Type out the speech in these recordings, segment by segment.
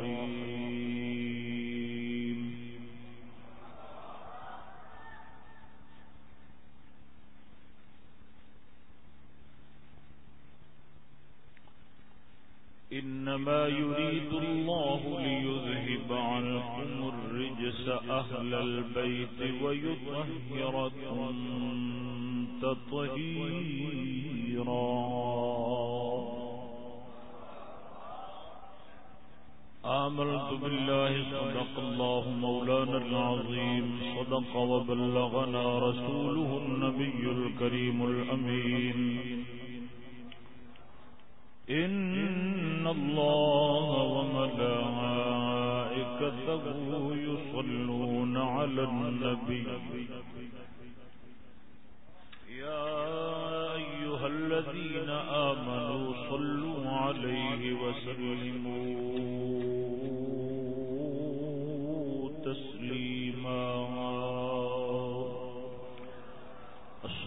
الرحيم. إنما يريد الله ليذهب عنكم الرجس أهل البيت ويطهركم تطهيرا. آمنت بالله، صدق الله مولانا العظيم، صدق وبلغنا رسوله النبي الكريم الأمين. إن الله وملائكته يصلون على النبي. يا أيها الذين آمنوا صلوا عليه وسلموا.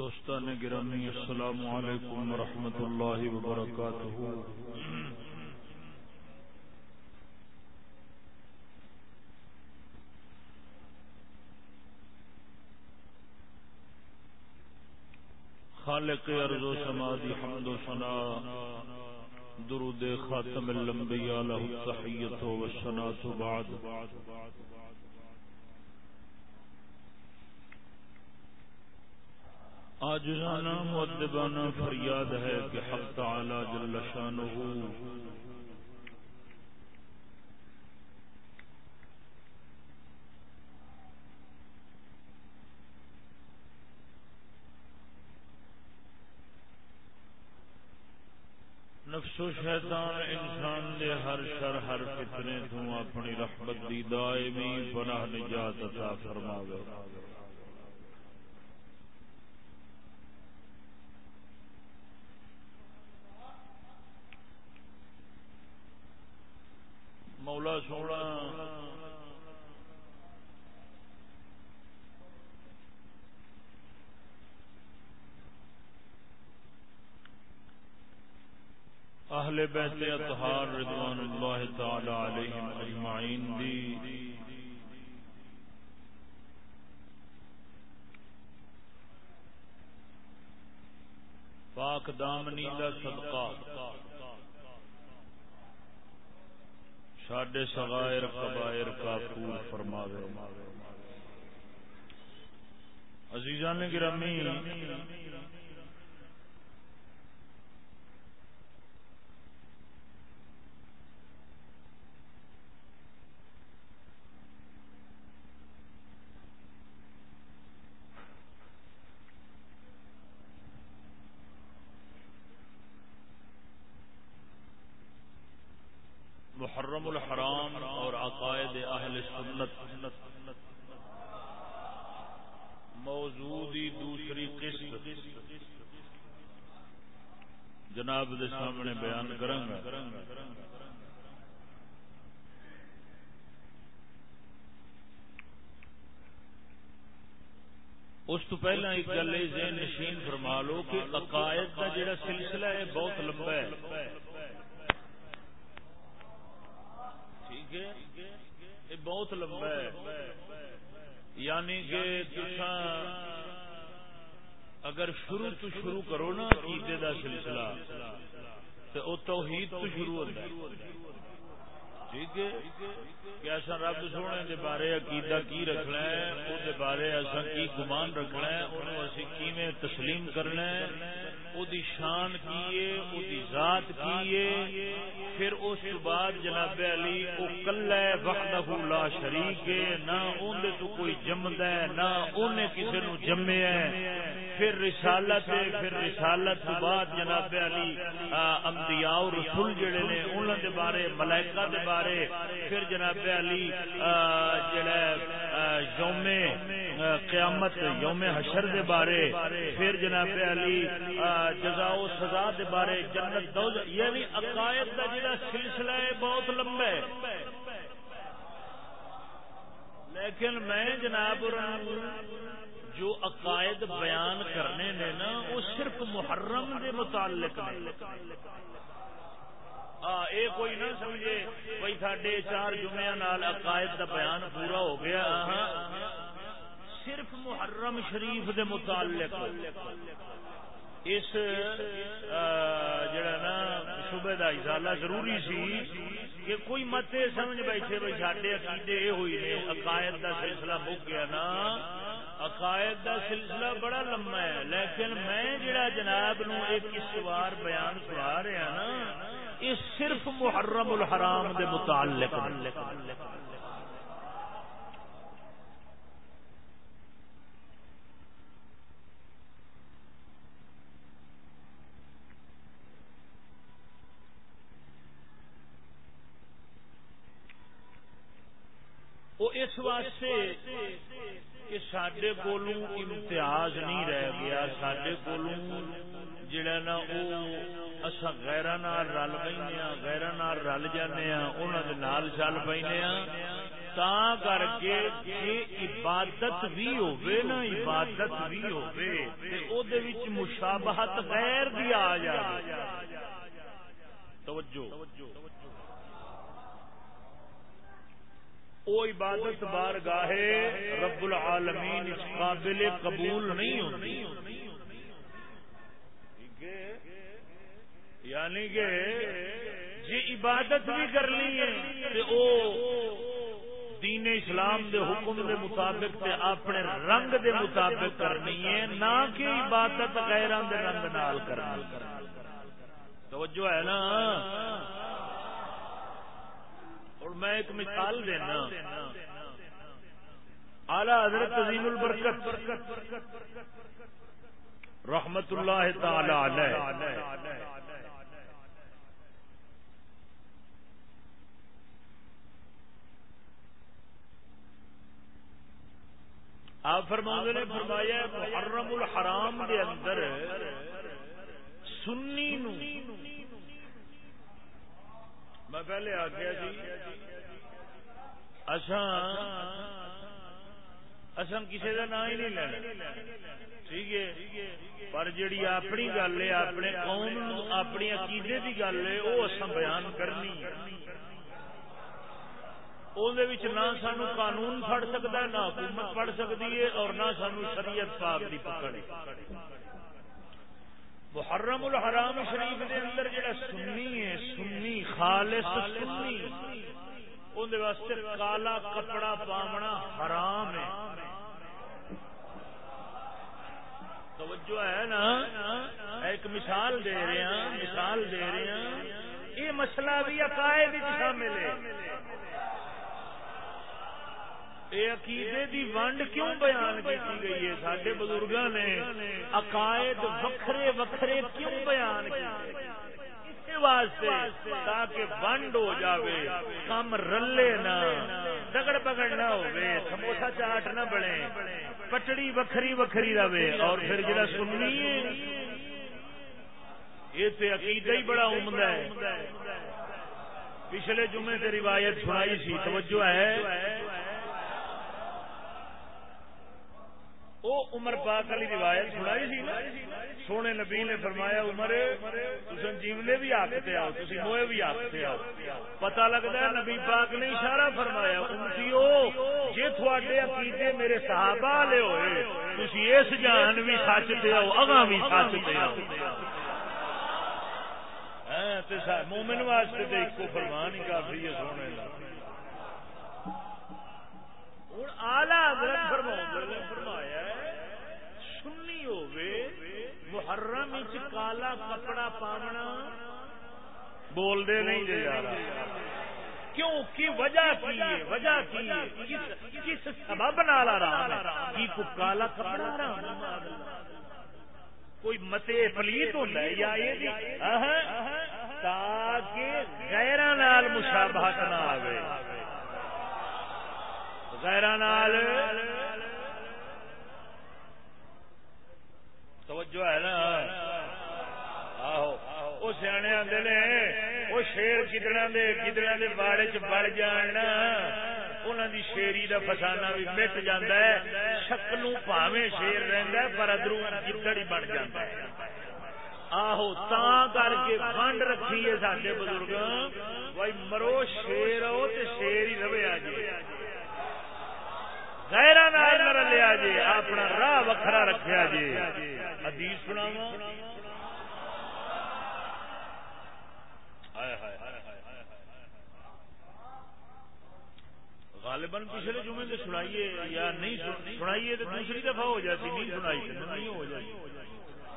دوستان گرامی، السلام علیکم ورحمۃ اللہ وبرکاتہ۔ خالق ارض و سمادی حمد و ثنا، درود خاتم الانبیاء له التحیت و الصلاۃ بعد۔ آج مدبانہ فریاد ہے کہ حق تعالی جل شانہ نفس و شیطان انسان دے ہر شر، ہر فتنے تو اپنی رحمت دی دائمی پناہ نجات عطا فرماوے۔ مولا سونا۔ اہل بیت اطہار رضوان اللہ تعالی علیہم اجمعین دی۔ پاک دامنی دا صدقہ۔ ساڈے سغائر قبائر کا پور فرماوے۔ عزیزان گرامی محرم الحرام اور عقائد اہل سنت موجودی دوسری قسط جناب دے سامنے بیان کروں گا اس تو پہلا ایک گل ذہن نشین فرما لو کہ عقائد کا جڑا سلسلہ ہے، بہت لمبا ہے۔ ٹھیک ہے؟ یہ بہت لمبا ہے۔ یعنی کہ اگر شروع تو شروع کرو نا عقیدے دا سلسلہ، تو توحید تو شروع ہوتا ہے۔ ٹھیک ہے؟ کہ اصا رب سونے دے بارے عقیدہ کی رکھنا ہے، او دے بارے اصا کی گمان رکھنا ہے انہوں اسی کیویں تسلیم کرنا ہے، او دی شان کی ہے، او دی ذات کی ہے۔ پھر اس بعد جناب علی، او کلا ہے وحدہ لا شریک ہے، نہ اون دے تو کوئی جمدا ہے، نہ اونے کسے نو جمیا ہے۔ پھر رسالت پھر رسالت تو بعد جناب علی انبیاء اور رسول جڑے نے انہاں دے بارے، ملائکہ دے بارے بارے۔ پھر جناب علی جڑا یوم قیامت، یوم حشر دے بارے۔ پھر جناب علی جزا و سزا دے بارے، جنت دوز یعنی عقائد کا جڑا سلسلہ ہے بہت لمبا ہے۔ لیکن میں جناب جو عقائد بیان کرنے نے نا، وہ صرف محرم دے متعلق اے کوئی نہ سمجھے، بھائی ساڈے چار جمعے نال عقائد دا بیان پورا ہو گیا۔ صرف محرم شریف دے متعلق۔ اس جڑا نا صبح دا ازالہ ضروری سی کہ کوئی مت سمجھ بیٹھے، بھائی ساڈے عقیدے یہ ہوئی نے، عقائد دا سلسلہ مک گیا نا۔ عقائد دا سلسلہ بڑا لمبا ہے، لیکن میں جڑا جناب نو ایک اس بار بیان سنا رہا نا یہ صرف محرم الحرام دے متعلق وہ اس واسطے کہ سڈے کولوں امتیاز نہیں رہ گیا سڈے کولوں جڑا نا اصا غیر رل پہ غیر رل جانے انہوں نال چل پہ تا کر کے عبادت بھی ہوے نا، عبادت بھی ہوے مشابہت غیر بھی آ جائے توجہ۔ وہ عبادت بار گاہے رب العالمین اس قابل قبول نہیں ہوتی یعنی کہ جی عبادت بھی کرنی ہے او دین اسلام دے حکم دے مطابق تے اپنے رنگ دے مطابق کرنی ہے، نہ کہ عبادت غیران دے رنگ نال کرنی توجہ ہے نا؟ اور میں ایک مثال دینا۔ اعلی حضرت عظیم البرکت۔ رحمت اللہ تعالی علیہ۔ آپ فرما نے فرمایا محرم الحرام دے اندر سنی نو۔ میں پہلے آ گیا جی اصل کسی کا نام ہی نہیں لینا۔ ٹھیک ہے۔ پر جیڑی اپنی گل ہے، اپنے قوم اپنی عقیدے کی گل ہے وہ اصل بیان کرنی نہ سانو قانون پڑ سکتا ہے، نہ حکومت پڑ سکتی ہے، اور نہ سانو شریعت پاک دی پکڑ محرم الحرام شریف دے اندر جڑا سنی ہے، سنی، خالص سنی اندر واسطے کالا کپڑا پامنا حرام ہے۔ توجہ ہے نا؟ ایک مثال دے رہے ہیں، مثال دے رہے ہیں۔ یہ مسئلہ بھی عقائد شامل ہے۔ عقیدے دی ونڈ کیوں بیان کی گئی ہے؟ سڈے بزرگ نے عقائد وکھرے وکھرے کیوں بیان کی واسطے تاکہ ونڈ ہو جاوے، کم رلے نہ۔ دگڑ پگڑ نہ ہوئے سموسا چاٹ نہ بنے، پٹڑی وکھری وکھری رہے اور پھر جڑا سننی ہے، یہ تو عقیدہ ہی بڑا عمدہ ہے۔ پچھلے جمعے سے روایت سنائی سی، توجہ ہے۔ او عمر پاک علی روایت سنائی سی نا؟ سونے نبی نے فرمایا، عمر تسن جیونے بھی آکتے آؤ تسی موئے بھی آکتے آؤ. پتہ لگتا ہے نبی پاک نے اشارہ فرمایا امتیو جے تھوڑے عقیدے میرے صحابہ لے ہوئے تسی اس جان بھی سچ سچتے آؤ، اگاں بھی سچ سچتے آؤ. ہاں، مومن واسطے تو ایک فرمان ہی کافی ہے سونے ہوں آلہ فرمایا سنی ہوے محرم کالا کپڑا پاونا؟ بول دے نہیں جی یار۔ کیوں؟ کی وجہ کی؟ ہے وجہ کی؟ کس سبب نال آرام کی کو کالا کپڑا آرام کوئی متے پلیت ہوتا ہے یا یہ تاکہ غیر نال مشابہت نہ آئے غیر نال توجہ ہے نا؟ آہو وہ سیانے آتے نے وہ شیر کدڑا دے کدڑا دے باڑے چ بڑ جان انہوں دی شیری دا فسانہ بھی مٹ جاندہ ہے، شکلوں پاویں شیر رہندا ہے، پر ادرو گدڑ ہی بن جاندہ ہے۔ آہو، تا کر کے بنڈ رکھی ہے سارے بزرگ بھائی مرو شیر ہو تو شیر ہی رہے آ جی غیرہ نال نہ لیا جی اپنا راہ وکھرا رکھیا جی حدیث سناواں۔ غالباً پچھلے جمعے سے سنائیے یا نہیں سنائیے تو دوسری دفعہ ہو جاتی نہیں سنائی نہیں ہو جاتی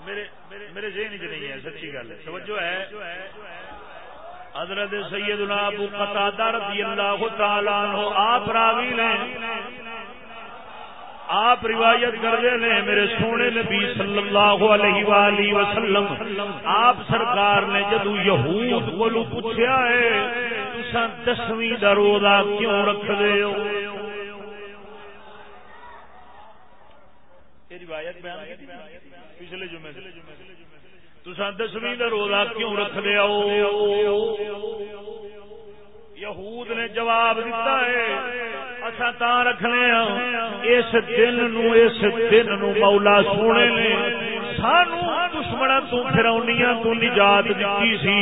میرے میرے ذہن چ نہیں ہے، سچی گل ہے۔ توجہ ہے۔ حضرت سیدنا ابو قتادہ رضی اللہ تعالی عنہ، آپ راوی نے آپ روایت کر رہے ہیں میرے سونے نبی صلی اللہ علیہ وآلہ وسلم، آپ سرکار نے جدو یہود کو پوچھا ہے تسا دسویں دا روزہ کیوں رکھ دے ہو روایت بیان پچھلے جمعے تسا دسویں دا روزہ کیوں رکھ دے ہو؟ یہود نے جواب دیتا ہے اچھا تا رکھنے اس دن نو اس دن نو مولا سونے نے سانو دشمنا تو فرونیاں تو نجات دیتی سی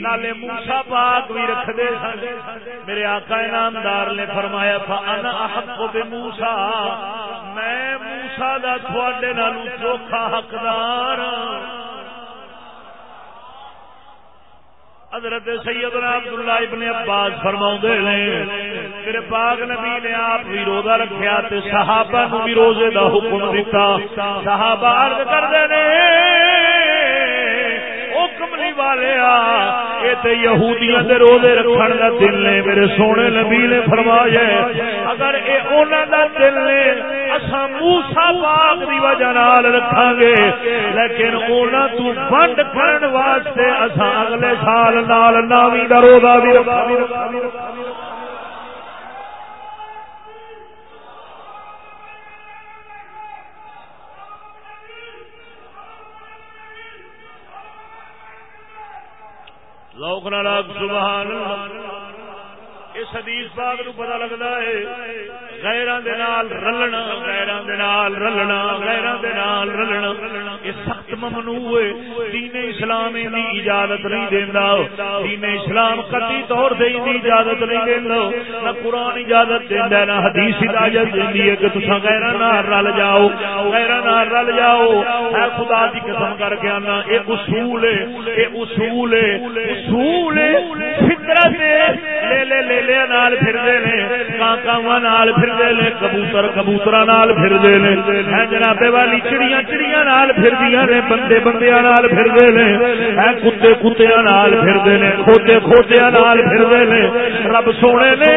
نالے موسا پاک بھی رکھ دے سن میرے آقا انعامدار نے فرمایا فانا احق بے میں موسا دا تھوڑے نالو چوکھا حقدار ہاں حضرت سیدنا عبداللہ ابن عباس فرماؤں دے لیں میرے پاک نبی نے آپ بھی روزہ رکھیا تے صحابہ نو بھی روزے دا حکم دیتا صحابہ عرض کر دے نے کملی والے آ اے تے یہودیاں دے روزے رکھن دا دل نے میرے سونے نبی نے فرمایا اگر اے انہاں دا دل نے اساں موسی پاک دی وجہ نال رکھاں گے لیکن انہاں تو بند کرن واسطے اساں اگلے سال نال ناویں دا روزہ بھی رکھاں گے لوک ناراگ سبحان اللہ۔ اس حدیث پاک نو پتا لگتا ہے، غیران دے نال رلنا، غیران دے نال رلنا، غیران دے نال رلنا، یہ سخت ممنوع ہے۔ دین اسلام دی اجازت نہیں دیندا۔ دین اسلام قطعی طور سے دی اجازت نہیں دیندا۔ نہ قران اجازت دیندا نہ حدیث اجازت دیندی ہے کہ تساں غیران نال رل جاؤ۔ غیران نال رل جاؤ۔ اے خدا دی قسم کر کے انا اے اصول ہے، اے اصول ہے، اصول فطرت لے لے لے لے نال پھردے نے کاکاواں نال پھردے نے، کبوتر، کبوتراں نال پھردے نے۔ اے جناب والی چڑیاں چڑیاں نال پھردیاں نے۔ بندے بندیاں نال پھردے نے، اے کتے کتےاں نال پھردے نے، کھوتے کھوتیاں نال پھردے نے۔ رب سونے نے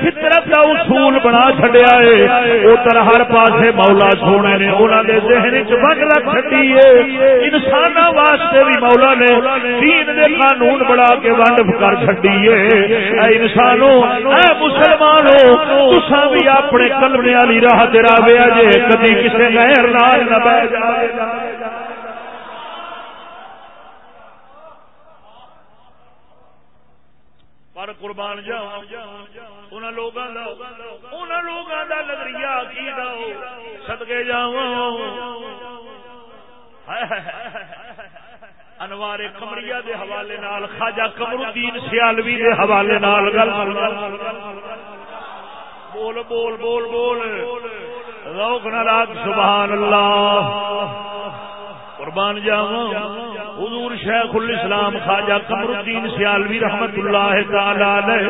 فطرت دا اصول بنا چھڈیا ہے۔ اوتر ہر پاسے مولا سونے نے، انہاں دے ذہن وچ ونڈ رکھ چھڈی ہے۔ انساناں واسطے بھی مولا نے دین دے قانون بنا کے ونڈ کر چھڈی ہے۔ اے انسانوں، اے مسلمانوں، تساں بھی اپنے کلمے والی راہ تے راویا جے کبھی کسے غیر نال نہ بیٹھ جاوے پر قربان جاؤ۔ ان لوگوں کا لوگوں کا نظریہ کی سدکے جاؤ انوار کمریا دے حوالے نال، خواجہ قمر سیالوی دے حوالے نال گل بول بول بول بول۔ روک نہ سبحان اللہ۔ قربان جاواں۔ حضور شیخ الاسلام خواجہ قمر الدین سیالوی رحمت اللہ تعالی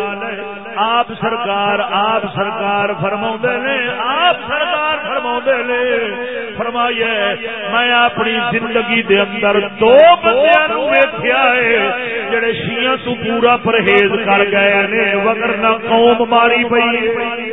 آپ سرکار آپ سرکار فرما نے، آپ سرکار فرما نے، فرمائیے، میں اپنی زندگی دے اندر دو بندے ویخیا ہے، جڑے شیعہ تو پورا پرہیز کر گئے نے وگرنا قوم ماری پئی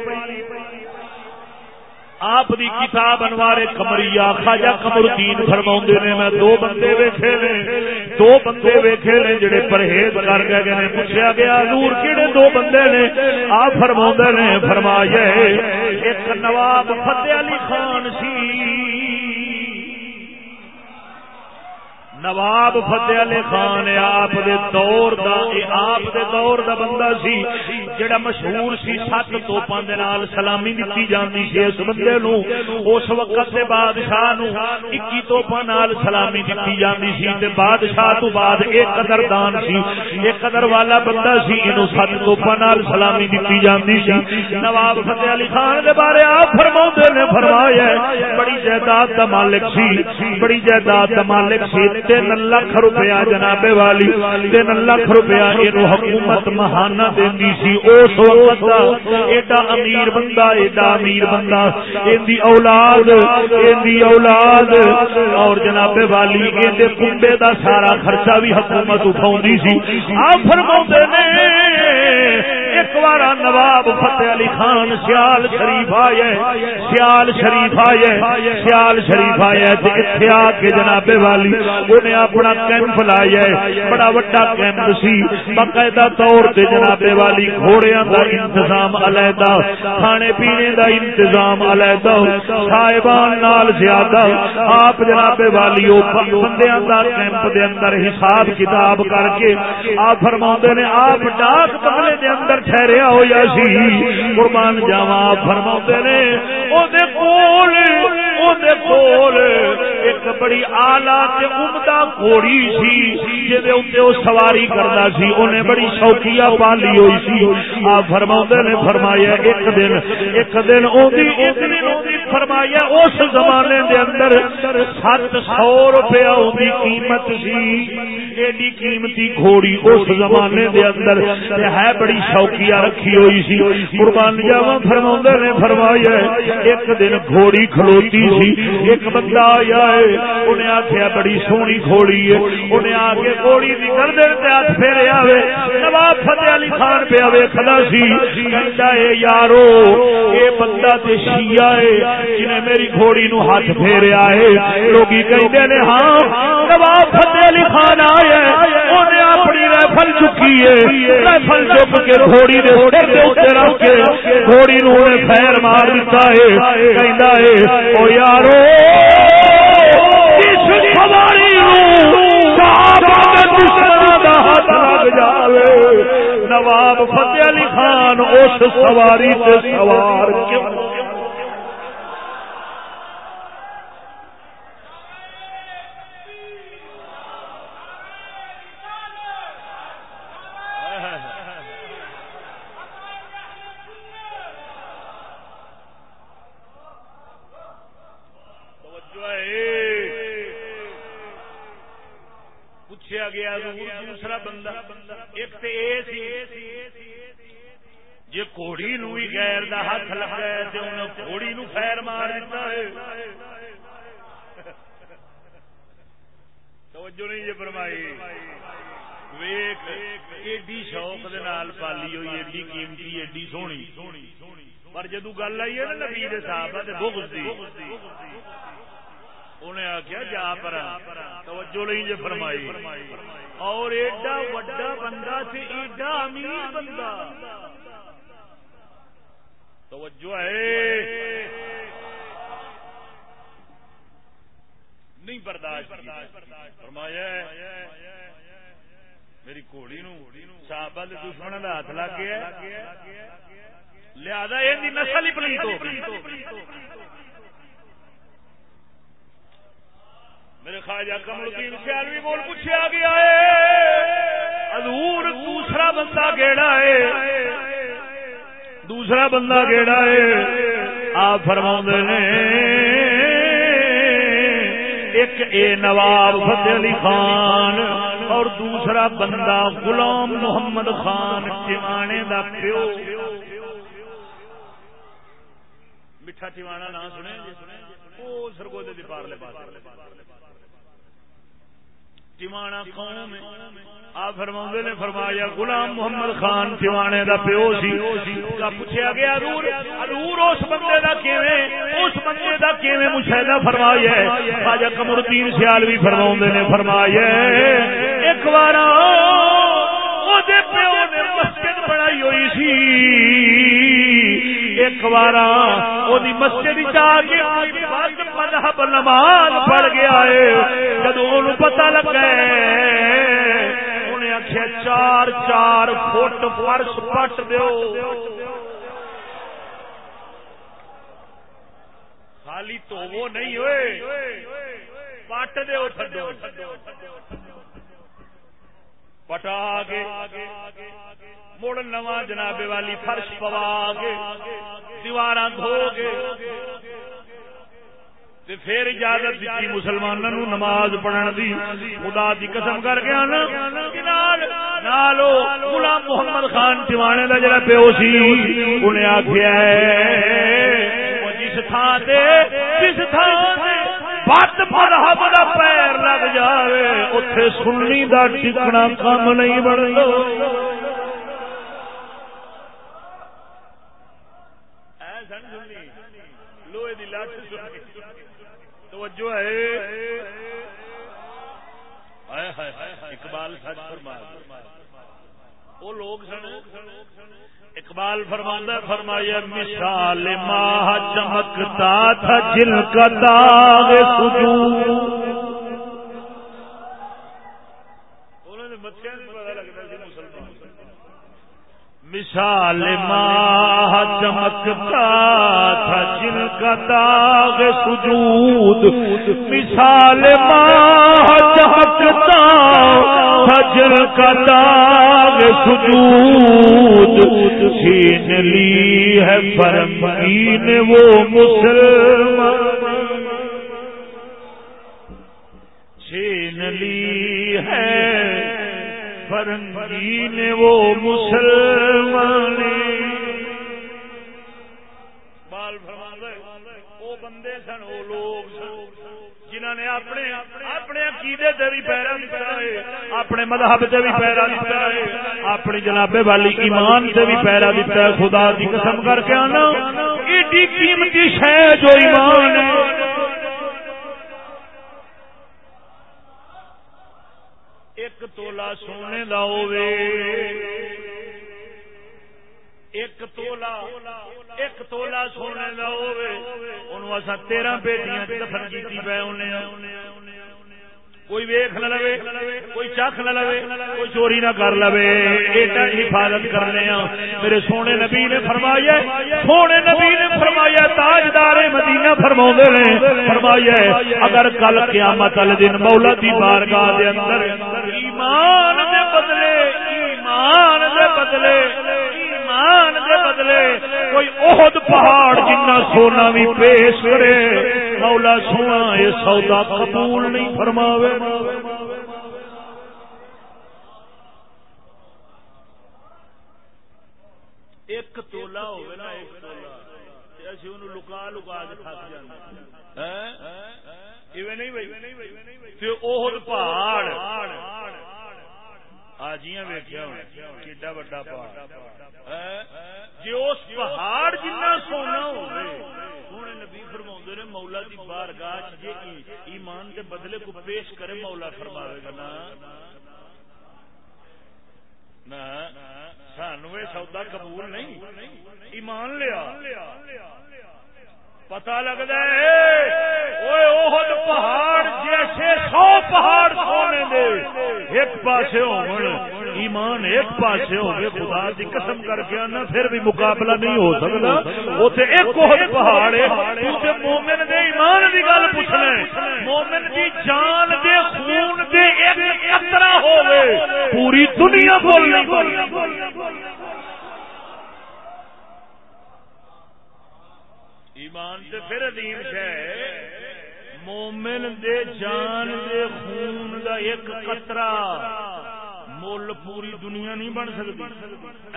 آپ دی کتاب انوار کمری خاجا کمر الدین فرما نے، میں دو بندے ویکھے نے، دو بندے ویکھے نے جڑے پرہیز کر گئے نے پوچھا گیا نور کہڑے دو بندے نے؟ آپ فرما نے، فرمایا، ایک نواب فتح علی خان سی نواب فتح علی خان آپ دے دور دا اے آپ دے دور دا بندہ سی جڑا مشہور سی سات توپاں دے نال سلامی دتی جاندی سی اس بندے نو، اس وقت دے بادشاہ نو 21 توپاں نال سلامی دتی جاندی سی تے بادشاہ تو بعد ایک قدردان سی، ایک قدر والا بندہ سی اینو سات توپاں نال سلامی دتی جاندی سی۔ نواب فتح علی خان دے بارے آپ فرماوندے نے، فرمایا بڑی جائیداد دا مالک سی، بڑی جائیداد دا مالک سی تین لکھ روپیہ جناب والی، تین لکھ روپیہ یہ حکومت مہانا دینی سی، اس وقت ایڈا امیر بندہ، ایڈا امیر بندہ ان اولاد ان اولاد، اور جناب والی ان کنبے دا سارا خرچہ بھی حکومت اٹھاؤں سی۔ آپ فرما نے ایک بار نواب فتح علی خان سیال شریف آئے، سیال شریف آئے، سیال شریف آئے اتنے آ کے جناب والی، انہیں اپنا کیمپ لایا بڑا وڈا کیمپ سی۔ باقاعدہ طور سے جناب والی گھوڑیاں دا انتظام علیحدہ، کھانے پینے دا انتظام علیحدہ، صاحبان نال زیادہ۔ آپ جناب والی بندیاں دا کیمپ دے اندر حساب کتاب کر کے آپ فرما نے، آپ ڈاک بنگلے دے اندر ٹھہریا ہوا سی۔ قربان جاوا فرما نے۔ ایک بڑی آلہ عمدہ گھوڑی سی جی سواری کرتا سی۔ انہیں بڑی شوقیا پالی ہوئی سی۔ آ فرما نے فرمایا ایک دن ایک دن فرمایا اس زمانے دے اندر سات سو روپیہ قیمت سی۔ ایڈی قیمتی گھوڑی اس زمانے دے اندر ہے بڑی شوقیا رکھی ہوئی سی قربان جاوا فرما نے فرمایا ایک دن گھوڑی کھلوتی سی ایک بندہ آیا ہے انہیں آخیا بڑی سونی گھوڑی ہے انہیں آ کے گھوڑی کی گردن پہ ہاتھ پھیرے آوے نواب فتح علی خان پہ آوے کھدا سی کہندا ہے یارو اے بندہ تے شیعہ ہے جنہیں میری گھوڑی نو ہاتھ پھیریا ہے لوگی کہندے نے ہاں نواب فتح علی خان آیا ہے انہیں اپنی رائفل چکی ہے۔ رائفل چک کے گھوڑی دے سر دے اوپر رکھ کے گھوڑی نو پھیر مار دیتا ہے۔ کہندا ہے، او یارو نواب فتح علی خان اس سواری سے سوار کیوں جی کوڑی نو ہی غیر دا ہاتھ لگا ہے تو انہیں کوڑی نو خیر مار دیتا ہے توجہ نہیں یہ فرمائی ویک ایڈی شوق دے نال پالی ہوئی ایڈی قیمتی ایڈی سونی پر جدو گل آئی ہے نا نبی دے صحابہ تے بغض دی انہیں آخیا جا پر توجہ نہیں جی فرمائی اور ایڈا وڈا بندہ سے ایڈا امیر بندہ توجہ ہے۔ نہیں برداشت فرمایا میری گھوڑی نو صحابہ دے دشمن کا ہاتھ لگ گیا لہذا یہ نسل ہی پلیت ہو میرے خواجہ کمل الدین سیالوی بول پوچھا گیا ہے ادور دوسرا بندہ گیڑا ہے؟ دوسرا بندہ گیڑا ہے؟ آپ فرما نے، ایک اے نواب فتح علی خان اور دوسرا بندہ غلام محمد خان ٹمانے دا پیو۔ میٹھا ٹمانا نہ سنے وہ سرگوتے دی پارلے پاس ٹمانا قوم آپ فرما نے فرمایا، غلام محمد خان ٹمانے دا پیو سی. دا پوچھا گیا ارور ارور اس بندے دا کیویں، اس بندے دا کیویں مشاہدہ فرمایا ہے؟ خواجہ قمر الدین سیالوی فرما نے فرمایا، ایک وارا بار پیو نے مسجد بنائی ہوئی سی۔ ایک وارا بار مسجد جا کے مذہب نماز پڑ گیا ہے۔ جدو پتا لگا انہیں آخیا چار چار فٹ فرش پٹ دو خالی تو وہ نہیں ہوئے۔ پٹ دیو دو پٹا کے مڑ نواں جناب والی فرش پوا کے دیوار دھو گے۔ پھر اجازت دیتی مسلمانوں نماز پڑھن دی۔ خدا دی قسم کر کے نالو غلام محمد خان ٹوانے دا جڑا پیو سی انہیں آخیا جس تھان سے جس تھان بت مذہب دا پیر لگ جائے اتے سننی دا ٹکنا کم نہیں لوہے دی لٹ سن کے۔ توجہ ہے۔ اقبال سچ فرما وہ لوگ سن۔ اقبال فرماندہ فرمایا، مثال ماہ چمکتا تھا جل کا داغ سجود۔ مثال ماہ چمکتا تھا جن کا داغ سجود۔ مثال ماہ چمکتا تھا جن کا داغ سجود۔ چھین لی ہے فرمین وہ مسلمان۔ فرنگی نے وہ مسلمان بال وہ بندے سن، وہ لوگ جنہوں نے اپنے اپنے عقیدے سے بھی پیرا دتا ہے، اپنے مذہب سے بھی پیرا دتا ہے، اپنی جنابے والی ایمان سے بھی پیرا دتا ہے، خدا کی قسم کر کے آنا، ایڈی قیمتی شہ جو ایمان ہے ایک تولا سونے دا ہوے ایک تولا ایک تولا سونے دا ہوے انہوں اسا تیرہ بیٹیاں دفن کیتی پے انہیں کوئی ویخ نہ لوے کوئی چکھ نہ لوے کوئی چوری نہ کر لو ایڈا حفاظت کرنے میرے سونے نبی نے فرمایا سونے نبی نے فرمایا تاجدار مدینہ فرما نے فرمایا اگر کل قیامت والے دن مولا دی بارگاہ دے اندر ایمان بدلے، ایمان دے بدلے، ایمان دے بدلے، کوئی عہد پہاڑ جنہ سونا بھی پیش کرے، مولا سونا یہ سودا قبول نہیں فرماوے۔ ایک تولا ہوگا نا، ایک تولا اسی انہوں لکا لکا کے تھک جانا ہاں؟ نہیں بھائی پہاڑ۔ آجیاں ویکیا کیڈا وڈا پہاڑ۔ جی اس پہاڑ جنہ سونا سونے نبی فرما نے مولا دی بار گاہ ایمان کے بدلے کو پیش کرے مولا فرماوے گا نا۔ سانو سودا قبول نہیں ایمان لیا۔ پتا لگتا ہے پہاڑ جیسے سو پہاڑ سونے دے۔ ایک پاسے ہو ایمان ایک پاس ہوگی خدا کی قسم کر کے آنا، پھر بھی مقابلہ نہیں ہو سکتا اتنے ایک پہاڑ ہے تو تے مومن دے ایمان کی گل پوچھنا ہے۔ مومن کی جان دے خون دے ایک قطرہ ہوگے پوری دنیا بولنی ایمان سے پھر عظیم ہے۔ مومن دے جان دے خون دا ایک قطرہ مول پوری دنیا نہیں بن سکتی۔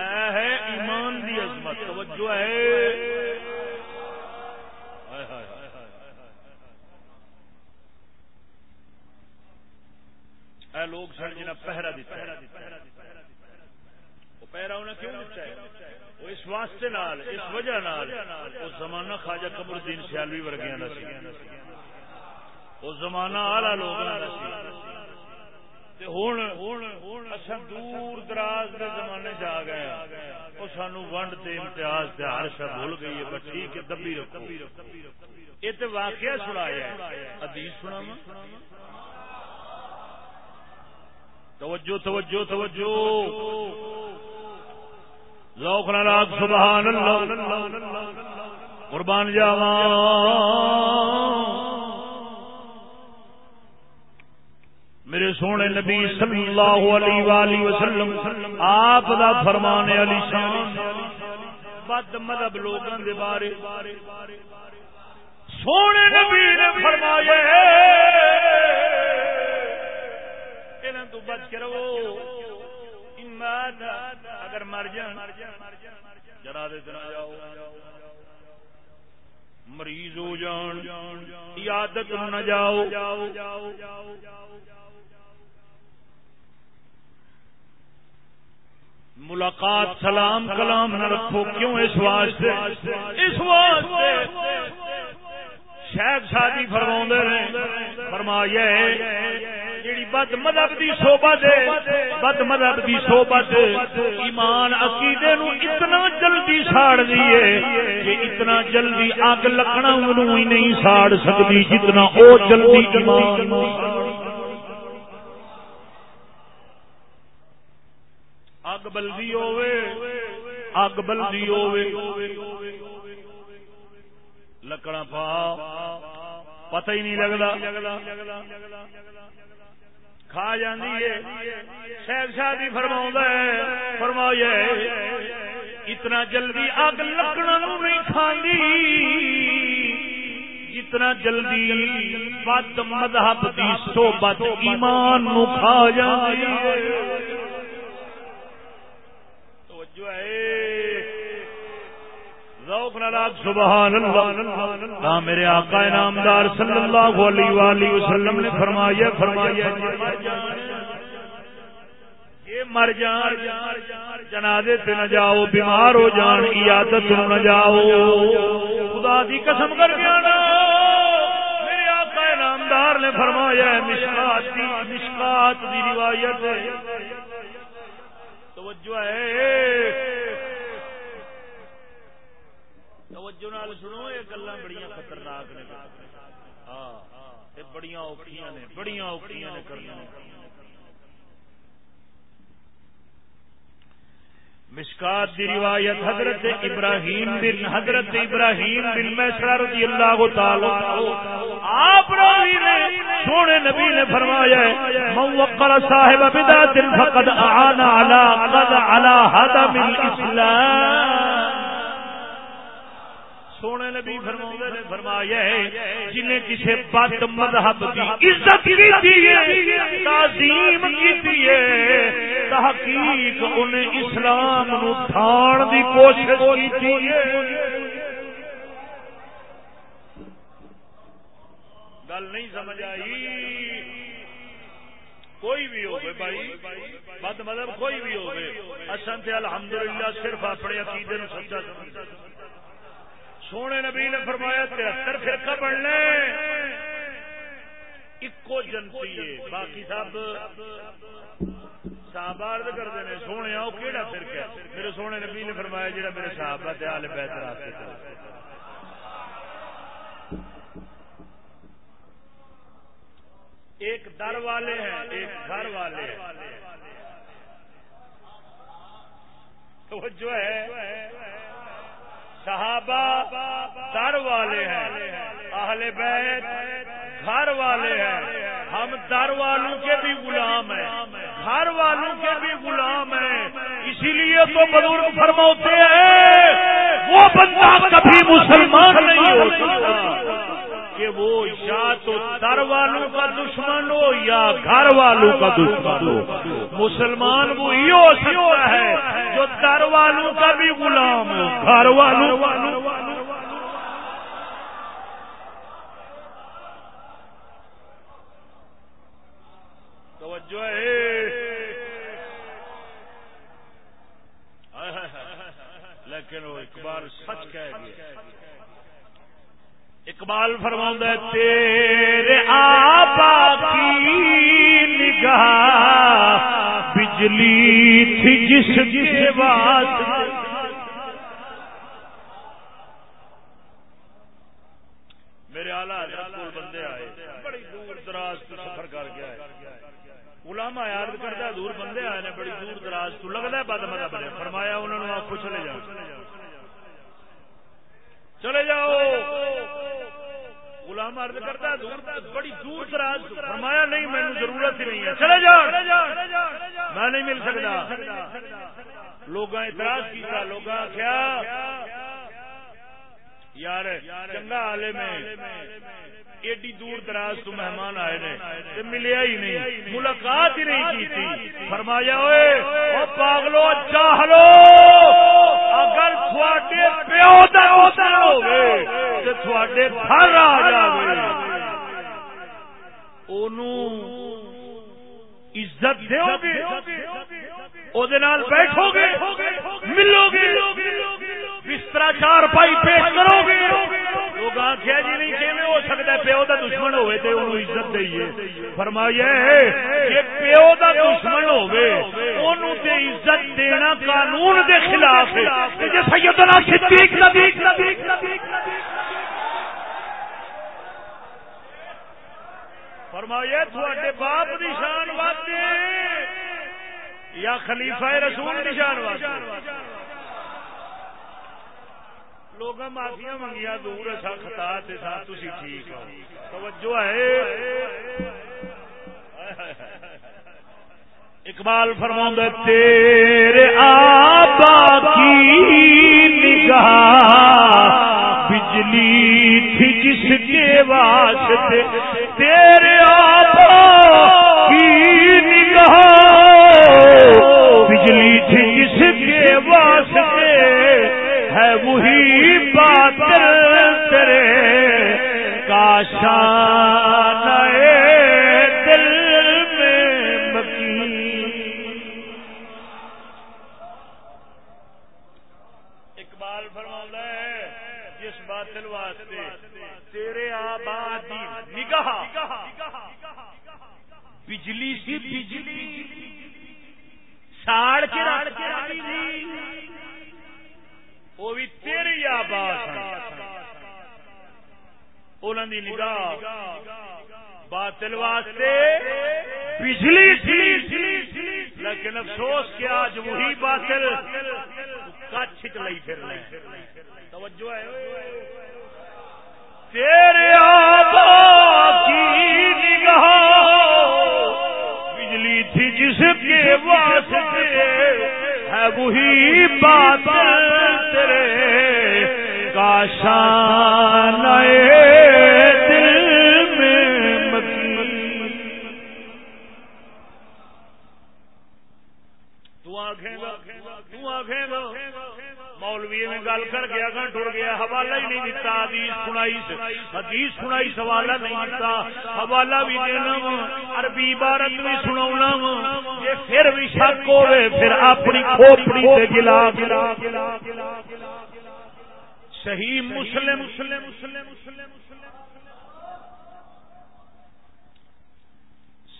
اے ہے ایمان دی عظمت، توجہ ہے۔ اے لوگ سن جنہیں پہرا دیتا ہے۔ وہ پہرا کیوں دیتا ہے؟ وہ اس واسطے نال، اس وجہ نال، وہ زمانہ خواجہ قبر الدین سیالوی ورگیاں دا سی۔ وہ زمانہ آلہ لوگوں دا سی۔ دور دراز کے زمانے چ آ گئے ہاں۔ وہ سانو ونڈ تے امتیاز تے ہر شب بھول گئی ہے، بس ٹھیک ہے، دبی رکھو۔ یہ تو واقعہ سنایا حدیث سنا توجہ توجہ توجہ۔ ذوق ناگ سبحان اللہ قربان جاوا میرے سونے نبی صلی اللہ علیہ وآلہ وسلم، آپ دا فرمانے علی شان۔ بد مذہب لوگوں دے بارے۔ سونے نبی نے فرمایا، انہاں تو بچ کے رہو۔ اگر مر جان جنا دے دنا جاؤ۔ مریض ہو جان عادت نہ جاؤ۔ ملاقات سلام کلام نہ رکھو، کیوں اس واسطے؟ اس واسطے شاید شادی فرما رہے فرمایا جیڑی بد مذہب دی صحبت بد مذہب دی صحبت، ایمان عقیدے نو اتنا جلدی ساڑ دیے کہ اتنا جلدی اگ لکنا انہوں ہی نہیں ساڑ سکتی جتنا او جلدی ایمان اگ بلدی اگ بلدی لکڑا پا، پتہ ہی نہیں لگتا کھا جاندی ہے۔ شیخ شادی فرما فرمایا اتنا جلدی اگ لکڑا نہیں کھاندی۔ جتنا جلدی بد مذہب دی صحبت ایمان نو کھا جاندی ہے۔ توجہ ہے۔ سبحان اللہ ہاں میرے آقا نامدار صلی اللہ علیہ وآلہ وسلم نے فرمایا فرمایا یہ مر جان، جنازے تے نہ جاؤ، بیمار ہو جان، عیادت نہ جاؤ۔ خدا دی قسم کر کے آنا۔ میرے آقا نامدار نے فرمایا، مشکات دی مشکات دی روایت توجہ ہے۔ توجہ نال سنو یہ گلا بڑی خطرناک نے ہاں بڑی اوکھیاں نے بڑی اوکھیاں نے کرنا مشکات دی روایت حضرت ابراہیم بن حضرت ابراہیم بن میسر رضی اللہ تعالی آپ راوی نے سونے نبی نے فرمایا من وقر صاحب بدعت فقد اعان على قد على هدم الاسلام سونے نبی فرما نے فرمایا جنہیں کسی بد مذہب کی عزت کی تعظیم کی تحقیق انہیں اسلام نو تھان دی کوشش کی گل نہیں سمجھ آئی۔ کوئی بھی ہو بھائی بد مذہب کوئی بھی ہو اصل الحمدللہ صرف اپنے عقیدے سچا سمجھتا سونے نبی نے فرمایا تہتر فرقہ پڑھ لیں ایکو جنتی ہے۔ باقی سب صحابہ عرض کرتے ہیں، سونے وہ کہڑا فرق ہے؟ میرے سونے نبی نے فرمایا جڑا میرے صحابہ تے آل بیت راستے چلتے ایک در والے ہیں، ایک گھر والے ہیں۔ تو جو ہے۔ صحابہ در والے ہیں، اہل بیت گھر والے ہیں۔ ہم در والوں کے بھی غلام ہیں، گھر والوں کے بھی غلام ہیں۔ اسی لیے تو بزرگ فرماتے ہیں، وہ بندہ کبھی مسلمان نہیں ہو سکتا۔ کہ وہ یا تو در والوں کا دشمن ہو یا گھر والوں کا دشمن ہو۔ مسلمان وہ یہ ہو سکتا ہے جو در والوں کا بھی غلام ہو، گھر والوں توجہ لیکن وہ اقبال سچ کہہ گیا۔ اقبال فرما تیرے آبا کی نگاہ بجلی تھی جس کے بعد میرے آلہ بندے آئے، بڑی دور دراز تو سفر کر کے آئے۔ یاد کرتا دور بندے آئے نے، بڑی دور دراز تو لگتا ہے بد مطلب فرمایا، انہوں نے آپ چلے جاؤ۔ چلے جاؤ۔ غلام عرض کرتا بڑی دور دراز فرمایا نہیں میں ضرورت ہی نہیں ہے۔ چلے جاؤ۔ میں نہیں مل سکتا۔ لوگ اعتراض کیا لوگ آخیا یار چنگا حال میں ایڈی دور دراز تو مہمان آئے نے ملیا ہی نہیں ملاقات ہی نہیں کی تھی۔ فرمایا ہوئے پاگلو چاہلو اگر تھوڑے پیو ہوگے تو تھوڑے گھر آ عزت دو گے؟ بیٹھو گے ملو گے۔ بستر چار پائی پیش کرو گے۔ لوگ آخیا جی نہیں کہ ہو سکتا پیو کا دشمن ہوئے تو انہوں عزت دئیے۔ فرمایا کہ پیو کا دشمن ہوئے، انہوں تے عزت دینا قانون دے خلاف ہے۔ جی سیدنا صدیق فرمایا تھوڑے باپ کی شان واتے یا خلیفہ رسول کی شان واتے لوگ معافیا منگیا دور سا خطا تھی ٹھیک ہو توجہ ہے اقبال فرما تیرے آبا کی نگاہ بجلی تھی جس کے واسطے بجلی سی بجلی ساڑ کے وہ بھی تیری آباد انہوں نگاہ باطل واسطے بجلی تھی۔ لیکن افسوس کیا آج وہی باطل کچھ چلائی پھر توجہ ہے۔ تیرے آباد جس کے واسطے ہے وہی بات تیرے کاشان دل مولوی میں گل کر گیا گھر ٹر گیا، حوالہ ہی نہیں دیتا حدیث سنائی حدیث سنائی سوالہ نہیں دیتا حوالہ بھی دینا عربی عبارت بھی سنا یہ پھر بھی شک ہوئے پھر اپنی کھوپڑی سے گلا گلا۔ صحیح مسلم۔ مسلم مسلم مسلم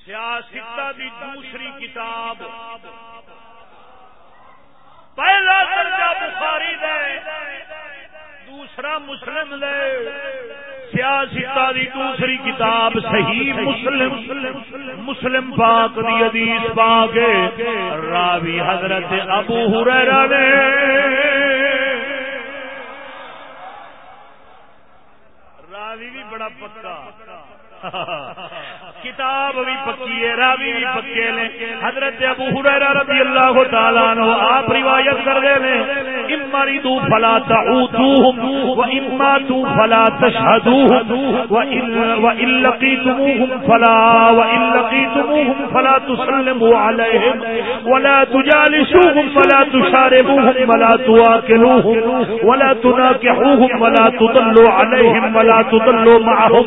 سیاست دی دوسری کتاب۔ پہلا درجہ بخاری دے، دوسرا مسلم لے سیاسی دی دوسری کتاب صحیح مسلم مسلم پاک دی حدیث پاک راوی حضرت ابو ہریرہ نے راوی بھی بڑا پکا۔ کتاب بھی پکی ہے، راوی بھی پکے نے۔ حضرت ابو ہریرہ رضی اللہ تعالی عنہ آپ روایت کر دے نے وَإِن مَرِضُوا فَلَا تَعُودُوهُمْ وَإِن مَاتُوا فَلَا تَشْهَدُوهُمْ وَإِن لَقِيتُمُوهُمْ فَلَا وَإِن لَقِيتُمُوهُمْ فَلَا تُسَلِّمُوا عَلَيْهِمْ وَلَا تُجَالِسُوهُمْ وَلَا تُشَارِبُوهُمْ وَلَا تُوَاكِلُوهُمْ وَلَا تُنَاكِحُوهُمْ وَلَا تُضِلُّوا عَلَيْهِمْ وَلَا تُضِلُّوا مَعَهُمْ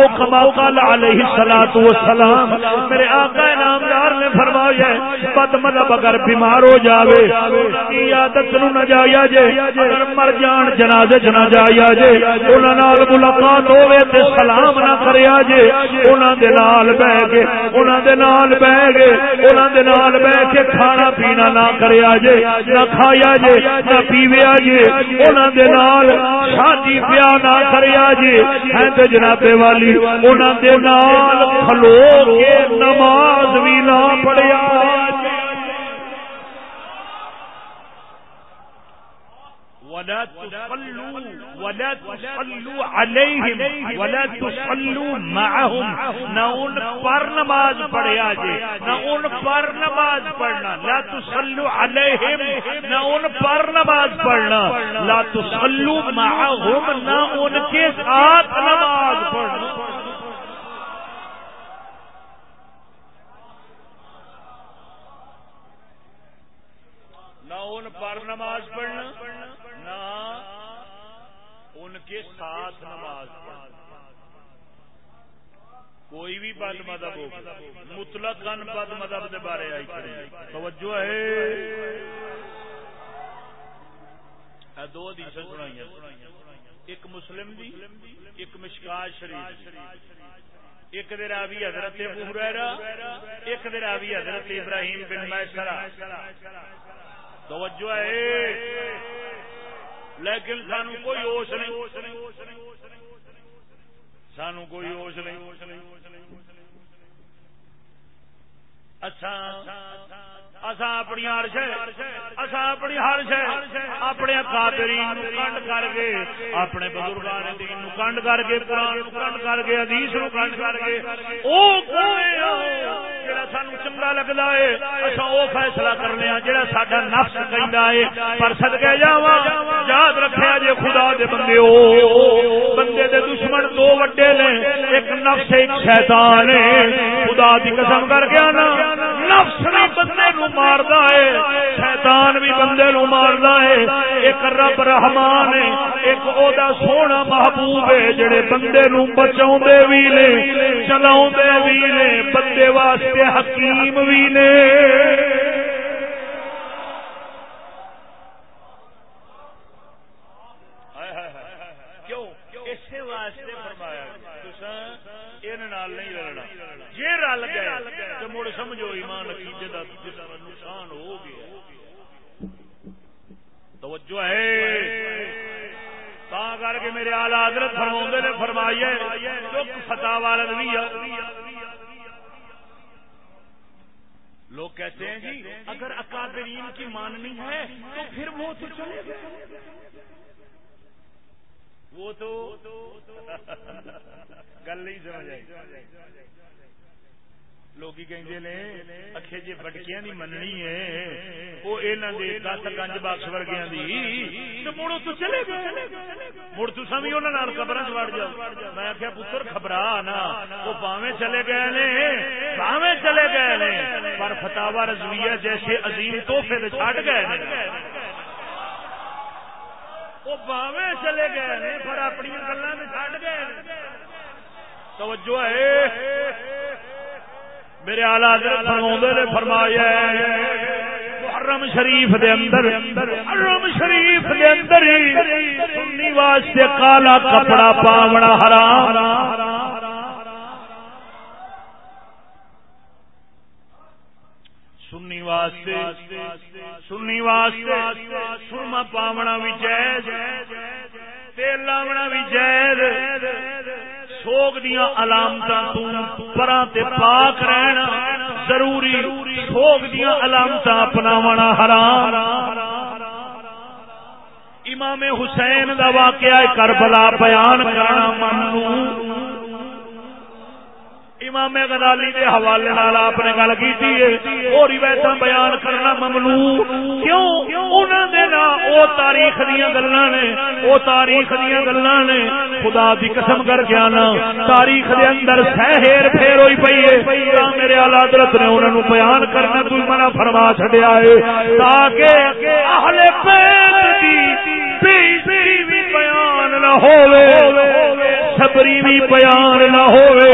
أو كما قال علیہ الصلوۃ والسلام میرے آقا نامدار نے فرمایا بد مطلب اگر بیمار ہو جاوے، کی عادت نو نہ جایا جے، اگر مر جان جنازے چ نہ جایا جے، انہاں نال ملاقات ہوے تے سلام نہ کریا جے، انہاں دے نال بیٹھ کے انہاں دے نال بیٹھ کے انہاں دے نال بیٹھ کے کھانا پینا نہ کریا جے، نہ کھایا جے، نہ پیویا جے، انہاں دے نال شادی بیاہ نہ کریا جے۔ ہیں تے جناب والی، انہاں دے نال کھلو کے نماز بھی نہ پڑھیا ولا تصلوا ولا تصلوا عليهم ولا تصلوا معهم نہ ان پر نماز پڑھیا جے نہ ان پر نماز پڑھنا۔ لا تصلوا عليهم نہ ان پر نماز پڑھنا۔ لا تصلوا معهم نہ ان کے ساتھ نماز پڑھنا نہ ان پر نماز پڑھنا ان کے ساتھ نماز کوئی بھی بد مذہب ہو مطلق ان بد مذہب کے بارے آئی کھڑے توجہ ہے۔ دو حدیث سنائی ایک مسلم دی، ایک مشکا شریف ایک دے راوی حضرت ابو ہریرہ، ایک دے راوی حضرت ابراہیم بن میسرہ۔ توجہ ہے۔ لیکن سانو کوئی ہوش نہیں۔ سانو کوئی ہوش نہیں۔ اچھا۔, اچھا۔ اصا اپنی ہر شہ اصا اپنی ہر شہ اپنے کابرین کنڈ کر کے، اپنے بزرگان دین کنڈ کر کے، قرآن کنڈ کر کے ادیس نو کنڈ کر کے۔ جڑا سان چنگا لگتا ہے اصا وہ فیصلہ کرنے جڑا سڈا نفس کہنا ہے۔ پر سد کے یاد رکھا جی خدا دے بندے ہو۔ بندے دے دشمن دو وڈے نے، ایک نفس، ایک شیطان ہے۔ خدا دی قسم کر کے آنا۔ نفس بھی بندے نو ماردا ہے، شیطان بھی بندے نو ماردا ہے۔ ایک رب رحمان ہے، ایک او دا سونا محبوب ہے، جڑے بندے نو بچاوندے وی نے چلاوندے وی نے، بندے واسطے حکیم وی نے نہیں رلنا جی رل گئے تو مڑ سمجھو ایمان عقیدے کا نقصان ہو گیا توجہ ہے۔ کر کے میرے آلہ حضرت فرما نے فرمائیے فتح والا لوگ کہتے ہیں جی اگر اکابرین کی ماننی ہے تو پھر وہ تو چلے گئے وہ تو گل نہیں سمجھ آئی لوگ اکھے جی بٹکیا دی مننی ہے وہ دس گنج بخش ورگیا مڑ تو چلے گئے۔ مڑ تو سمی انہوں خبر چڑ جاؤ۔ میں آخیا پتر خبر نا وہ پاوے چلے گئے نے پاوے چلے گئے نے پر فتوا رضویہ جیسے عظیم توحفے چڑ گئے وہ پاوے چلے گئے نے پر اپنی میں چڑ گئے توجہ ہے۔ میرے آلہ فرما نے فرمایا محرم شریف دے اندر، محرم شریف دے اندر سنی واسطے کالا کپڑا پاونا حرام۔ سنی واسطے سنی واسطے سرما پاونا بھی جائز، تیل لاونا بھی جائز۔ سوگ دیا علامت پاک رہنا ضروری سوگ دیا علامت اپناونا حرام۔ امام حسین دا واقعہ کربلا بیان کرنا من امام غزالی دے حوالے نال آپ نے گل کیتی ہے او روایت بیان کرنا ممنوع کیوں؟ انہاں دے نا او تاریخ دیاں گلاں نے، او تاریخ دیاں گلاں نے۔ خدا دی قسم کر کے انا تاریخ دے اندر سہیر پھیر ہوئی پئی ہے۔ میرے اعلی حضرت نے انہاں نو بیان کرنا تو منع فرما چھڈیا ہے۔ تاکہ اہل بیت دی بھی بیان نہ ہوے صبری بھی بیان نہ ہوے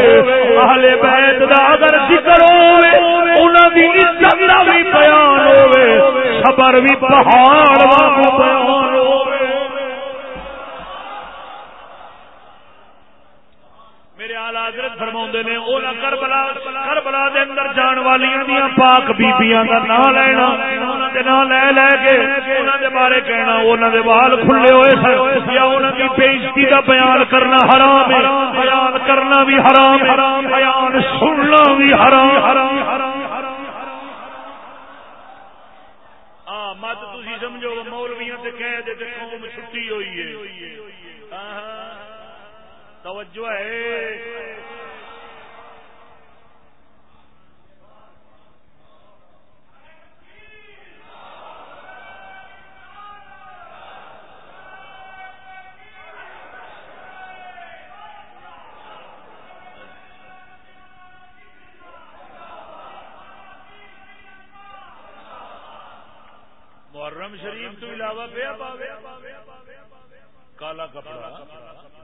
اہل بیت دا اگر ذکر ہوے انہاں دی عزت دا بھی بیان ہوے صبر بھی پہاڑ وانگو بیان ہوے حضرت فرماوندے نے او نہ کربلا کربلا دے اندر جان والیاں دیاں پاک بیبییاں دا نام لینا انہاں دے نام لے لے کے انہاں دے بارے کہنا انہاں دے وال کھلے ہوئے سن، یا انہاں دی بے عزتی دا بیان کرنا حرام ہے، بیان کرنا بھی حرام ہے، بیان سننا بھی حرام حرام مت تھی سمجھو، مولویاں تے کہہ تے قوم چھٹی ہوئی ہے۔ توجہ ہے۔ محرم شریف تو علاوہ پیا پاوے کالا کپڑا۔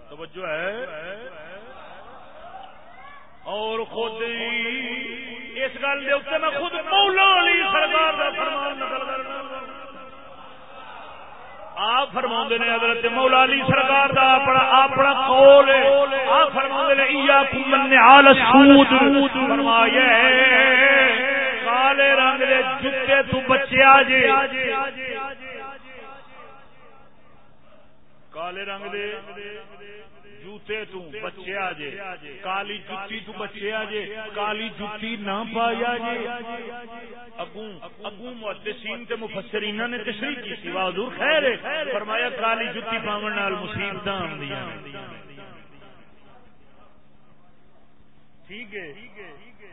توجہ ہے۔ اور خود اس گل کے میں خود مولا علی سرکار کا فرمان نقل کرنا۔ آپ فرما نے حضرت مولا علی سرکار کا اپنا اپنا قول آپ فرما نے ایا کمن آل سود فرمایا کالے رنگ دے جتے تو بچیا جی کالے رنگ دے، جوتے تو بچیا جے، کالی جتی تو بچیا جے، کالی جتی نہ پایا جے۔ اگوں اگوں محدثین تے مفسرین نے تشریح کی سی حضور خیر ہے۔ فرمایا کالی جتی پاون نال مصیبتاں آندیاں ٹھیک ہے۔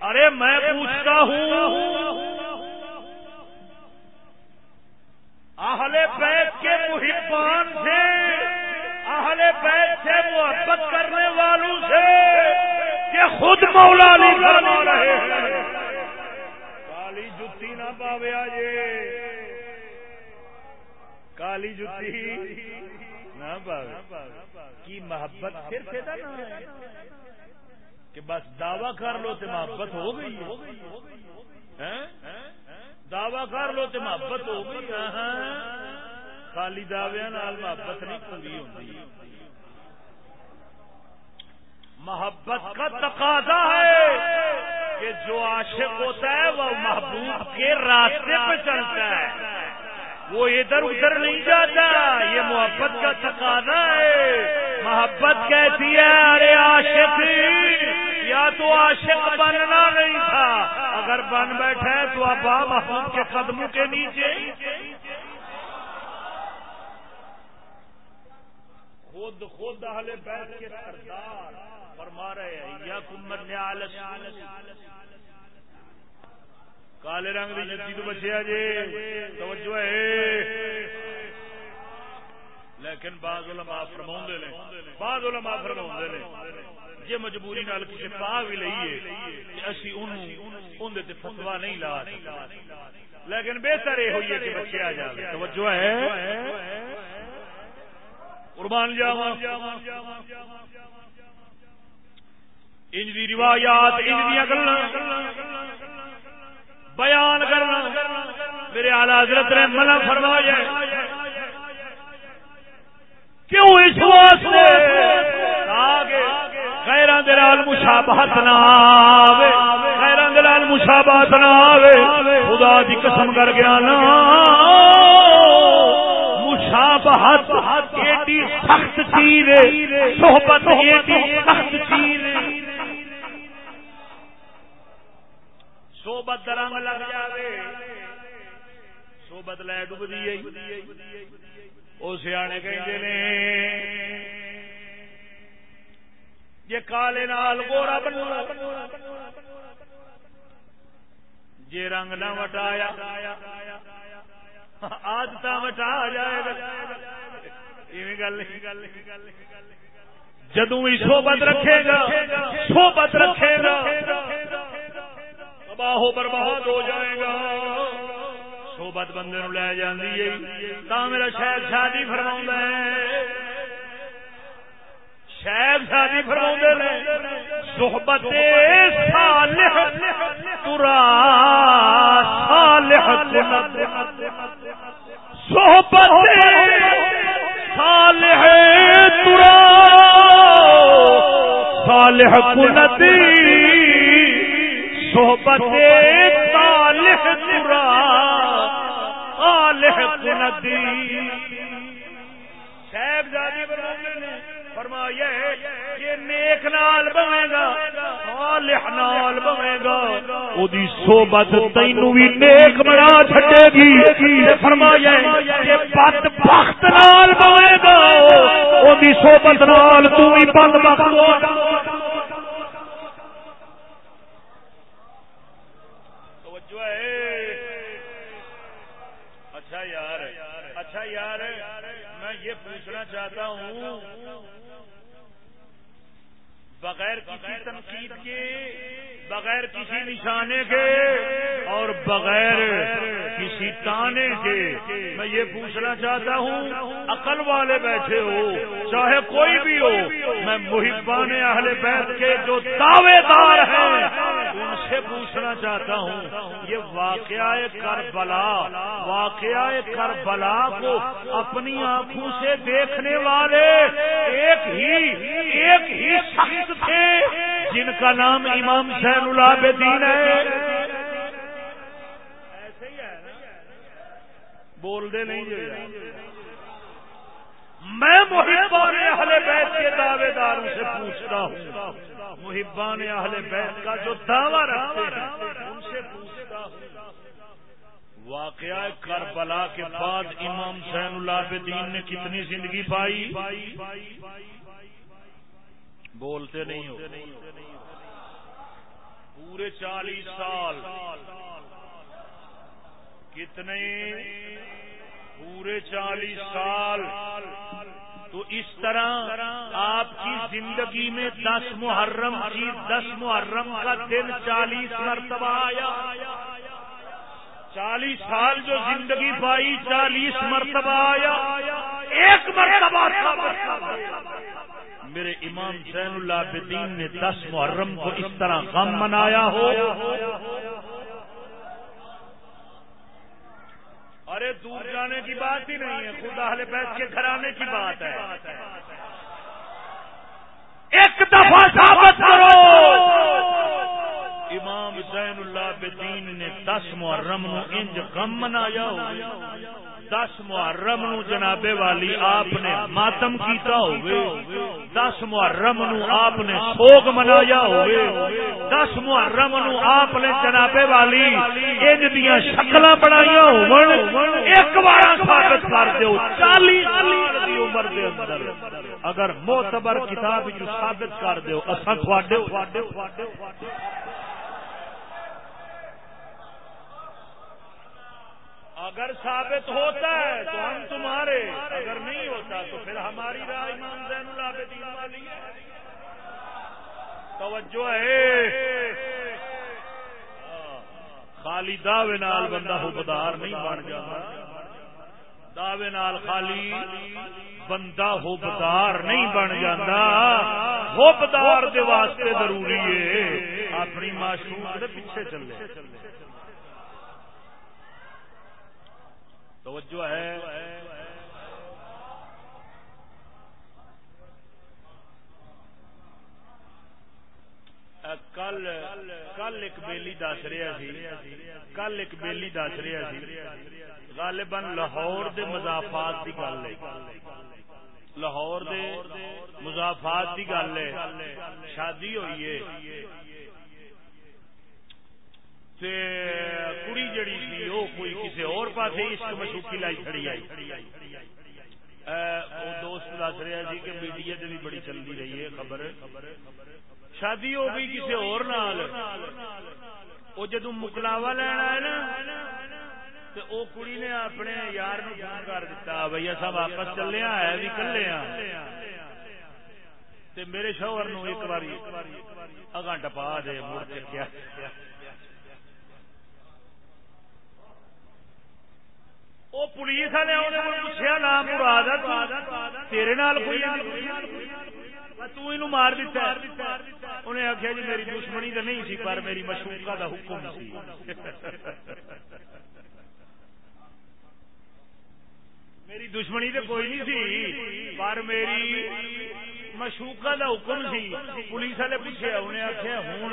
ارے میں پوچھتا ہوں، اہل بیت کے محبان سے اہل بیت سے محبت کرنے والوں سے کہ خود مولا علی فرما رہے ہیں۔ کالی جتی نہ پاوے آجے۔ کالی جتی نہ پاوے کی محبت صرف کہ بس دعوی کر لو تو محبت ہو گئی ہاں؟ دعوی کر لو تو محبت ہو گئی خالی دعوے محبت نہیں پوری ہوتی محبت کا تقاضا ہے کہ جو عاشق ہوتا ہے وہ محبوب کے راستے پہ چلتا ہے۔ وہ ادھر ادھر نہیں جاتا، یہ محبت کا تقاضا ہے۔ محبت کہتی ہے، ارے عاشق، یا تو عاشق بننا نہیں تھا، اگر بن بیٹھے تو اب محبوب کے قدموں کے نیچے۔ خود خود اہل بیت کے سردار فرما رہے ہیں یا کمر نیال کالے رنگ کی جتی تو بچیا جی توجہ ہے۔ لیکن بعض علماء فرما نے، بعض علماء فرما نے جی مجبوری نال کسی پا بھی لئیے اسی اندر فتوا نہیں لا لیکن بہتر یہ ہوئی ہے کہ بچے آ جائے توجہ ہے۔ قربان جاوا انج دی روایات انج دیا گلا بیان کرنا۔ میرے آلہ حضرت نے منع فرمایا کیوں اس واسطے؟ غیران دلال مشابہت نہ آوے۔ غیران دلال مشابہت نہ آوے۔ خدا دی قسم کر گیا نا مشابہت ایڈی سخت چیز صحبت ایڈی سخت چیز صحبت رنگ لگ جائے صحبت لے ڈب دی وہ سیانے کہ جی کالے نال گورا بنو جی رنگ نہ وٹایا آدت وٹا جائے گل جدو بھی سوبت رکھے گا سوبت رکھے گا۔ باہو برباد ہو جائے گا۔ سوبت بندے نو لے جاندی ہے۔ میرا شاید شادی فرما ہے۔ شاید شادی فرما نے صحبت صالح ترا صالح صحبت صالح ترا صالح کنتی صحبت صالح ترا صالح کنتی۔ صاحب جانے فرما فرمایا یہ نیک نال بنے گا صالح نال بنے گا او دی صحبت تینو بھی نیک بنا چھڈے گی فرمایا یہ بد بخت نال بنے گا او دی صحبت نال تو بھی بد بخت ہو اچھا یار اچھا یار میں یہ پوچھنا چاہتا ہوں بغیر کسی تنقید کے بغیر کسی نشانے کے اور بغیر کسی تانے کے۔ میں یہ پوچھنا چاہتا ہوں عقل والے بیٹھے ہو چاہے کوئی بھی ہو میں محبان اہل بیت کے جو دعوے دار ہیں پوچھنا چاہتا ہوں، یہ واقعہ کربلا واقعہ کربلا کو اپنی آنکھوں سے دیکھنے والے ایک ہی ایک ہی شخص تھے، جن کا نام امام شہن العابدین ہے۔ بول دے نہیں میں محبان اہل بیت کے دعوے داروں سے پوچھتا ہوں محبان اہل بیت کا جو دعوی رکھتے ہیں، ان سے پوچھتا ہوں۔ واقعہ کربلا کے بعد امام شہن العابدین نے کتنی زندگی پائی؟ بولتے نہیں ہو۔ پورے چالیس سال۔ کتنے؟ پورے چالیس سال۔ تو اس طرح آپ کی زندگی میں دس محرم کی دس محرم کا دن چالیس مرتبہ آیا۔ چالیس سال جو زندگی پائی، چالیس مرتبہ آیا۔ ایک مرتبہ میرے امام زین اللہ بدین نے دس محرم کو اس طرح غم منایا ہو۔ ارے دور جانے کی بات ہی نہیں ہے خدا اہل بیت کے گھرانے کی بات ہے۔ ایک دفعہ ثابت کرو۔ امام زین اللہ بدین نے دس محرم نو انج غم منایا ہو دس محرم نو جنابے والی آپ نے ماتم کیتا ہوئے، دس محرم نو آپ نے سوگ منایا ہوئے، دس محرم نو آپ نے جنابے والی انج دیا شکل بنایا ہو ایک بار ثابت کر دو چالیس عمر دے اندر۔ اگر موتبر کتاب جو ثابت کر دو اصا تھوڑے اگر ثابت ہوتا ہے تو ہم تمہارے، اگر نہیں ہوتا تو پھر ہماری رائے امام زین العابدین والی ہے۔ توجہ ہے۔ خالی دعوے نال بندہ حبدار نہیں بن جاتا۔ دعوے نال خالی بندہ حبدار نہیں بن جاتا۔ حبدار دے واسطے ضروری ہے۔ اپنی معشوق دے پیچھے چلے۔ توجہ ہے۔ کل کل ایک بیلی دس رہا سی جی۔ کل ایک بیلی دس رہا سی جی۔ غالباً لاہور دے مضافات کی گل ہے۔ لاہور دے مضافات کی گل ہے۔ شادی ہوئی ہے۔ کڑی جڑی سی وہ کوئی کسی اور پاس عشق مشوقی لائی کھڑی آئی۔ وہ دوست دس رہا جی کہ میڈیا سے بھی بڑی چلتی رہی ہے خبر۔ شادی ہو گئی کسی اور وہ جدو مکلاوا لینا ہے نا تو او کڑی نے اپنے یار نو فون کر دیتا بھائی اصا واپس چلے ہے بھی کلے تے میرے شوہر نو ایک باری اگاں ٹپا دے، مڑ چکیا۔ وہ پولیس والے پوچھا نام مراد تیرے نال کوئی؟ تو مار دیتا انہیں آخیا جی میری دشمنی تو نہیں سی، پر میری مشوقہ کا حکم سی۔ میری دشمنی تو کوئی نہیں سی، پر میری مشوقہ دا حکم سی پولیس والے پوچھے، انہیں آخیا ہوں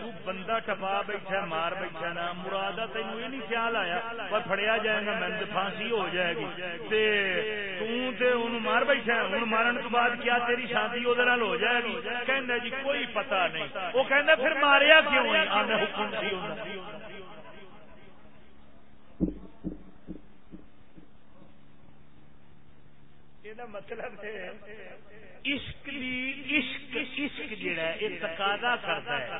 تو بندہ ٹپا بیٹھا، مار بیٹھا نا، مراد تین یہ نہیں خیال آیا، پر فڑیا جائے گا میں پھانسی ہو جائے گی. تم مار بیٹھا ہوں مارن تو بعد کیا تیری شادی وہ ہو جائے گی؟ کہ جی کوئی پتا نہیں. وہ کہ پھر ماریا کیوں حکم سی مطلب عشق عشق عشق جڑا ہے یہ تقاضا کرتا ہے۔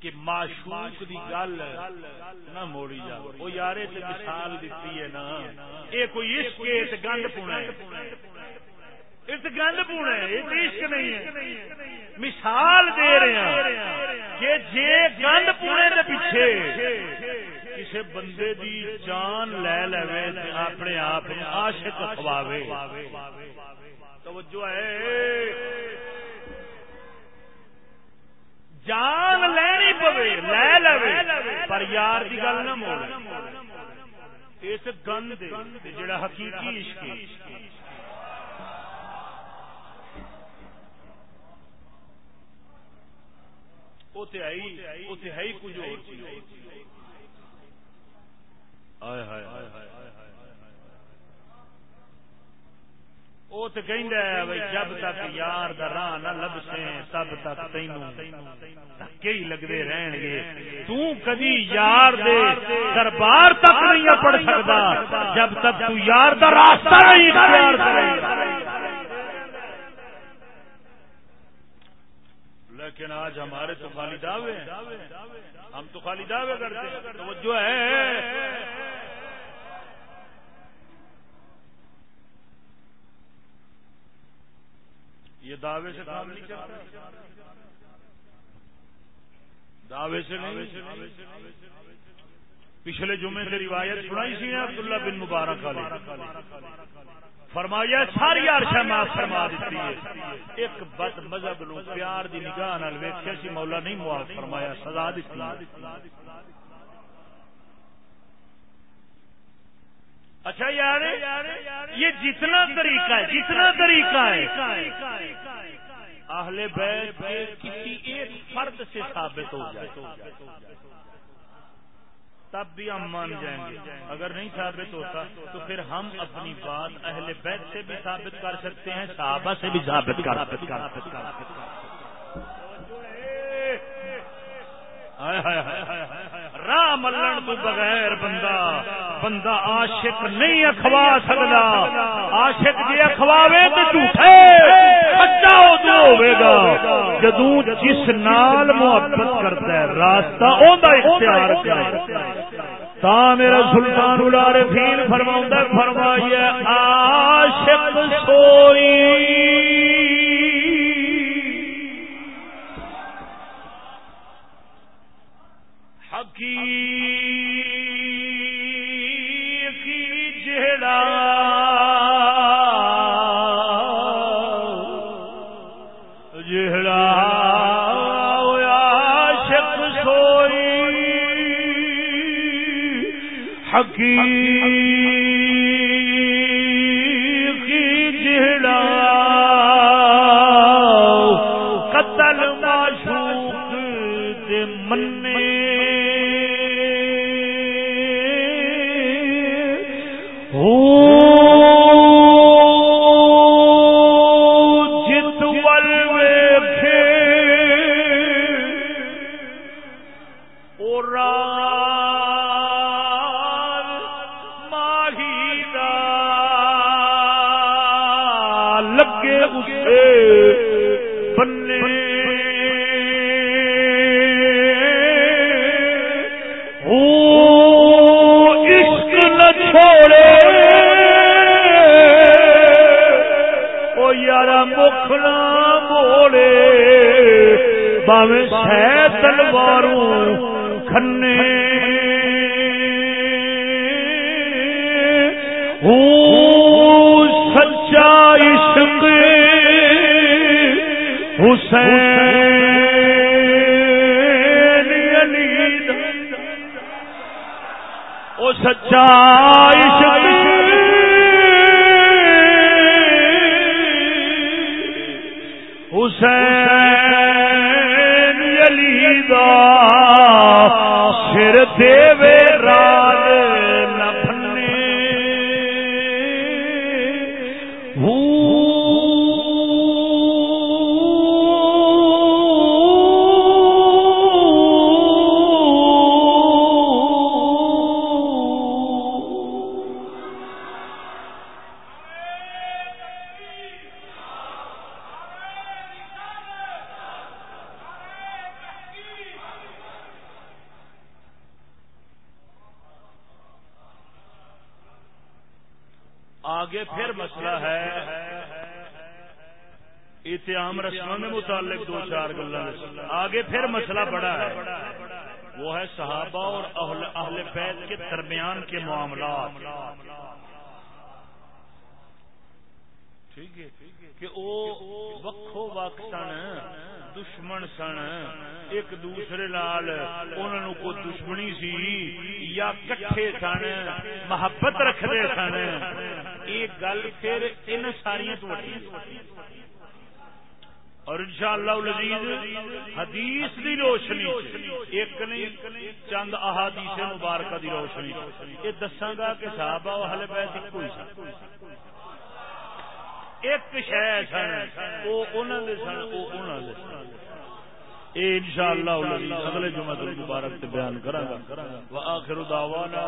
کہ معشوق دی گل نہ موڑی جا۔ وہ یار مثال دیتی ہے نا۔ یہ کوئی عشق ہے، تے گند پونا ہے۔ اس گند پونا ہے یہ عشق نہیں ہے۔ مثال دے رہے ہیں کہ جے گند پونے کے پیچھے کسی بندے دی جان لے لے اپنے آپ عاشق کھواوے توجہ ہے۔ جان لینی پوے، لے لے پر یار دی گل نہ موڑ اس گند جڑا حقیقی عشق وہ تو ہے ہی کچھ اور چیز۔ وہ تو کہ جب تک یار دا راہ نہ لبسے، تب تک تینوں دھکے ہی لگتے رہن گے تو کدی یار دے دربار تک نہیں پڑ سکتا، جب تک تو یار دا راستہ نہیں اختیار کرے لیکن آج ہمارے تو خالی دعوے ہیں۔ ہم تو خالی دعوے کرتے ہیں۔ توجہ ہے۔ یہ دعوے سے کام نہیں چلتا دعوے سے نہیں۔ پچھلے جمعے سے روایت سنائی سی عبداللہ بن مبارک علیہ فرمایا، ساری عرشا معاف فرما دیتی ہے۔ ایک بد مذہب نو پیار دی نگاہ نال ویکھیا سی، مولا نہیں معاف فرمایا، سزا دیتی اچھا یار یہ جتنا طریقہ ہے جتنا طریقہ ہے۔ اہل بیت کسی ایک فرد سے ثابت ہو جائے۔ تب بھی ہم مان جائیں گے۔ اگر نہیں ثابت ہوتا تو پھر ہم اپنی بات اہل بیت سے بھی ثابت کر سکتے ہیں صحابہ سے بھی ثابت کر سکتے ہیں۔ راہ ملن تو بغیر بندہ بندہ عاشق نہیں اخوا سکتا۔ عاشق جی اخواوے تو جھوٹے۔ سچا ادو ہوے گا۔ جدو جس نال محبت کرتا ہے راستہ اختیار کرے تا میرا سلطان الار فیل فرما فرمائیے عاشق سوئی حسین رسموں میں متعلق دو چار گلا آگے پھر مسئلہ بڑا ہے۔ وہ ہے صحابہ اور اہل اہل بیت کے درمیان کے معاملات۔ ٹھیک ہے۔ کہ وہ وقو وق سن، دشمن سن، ایک دوسرے نال انہوں کو دشمنی سی یا کٹھے سن، محبت رکھتے سن، یہ گل پھر ان ساری اور انشاءاللہ العزیز حدیث دی روشنی ایک نہیں چند احادیث مبارکہ دی روشنی یہ دساں گا کہ صحابہ و اہل بیت ایک کوئی سن۔ ایک شہ سن وہ انہوں دے سن وہ انہوں دے سن۔ اے انشاءاللہ العزیز اگلے جمعہ مبارک تے بیان کراں گا۔ واخر دعوانا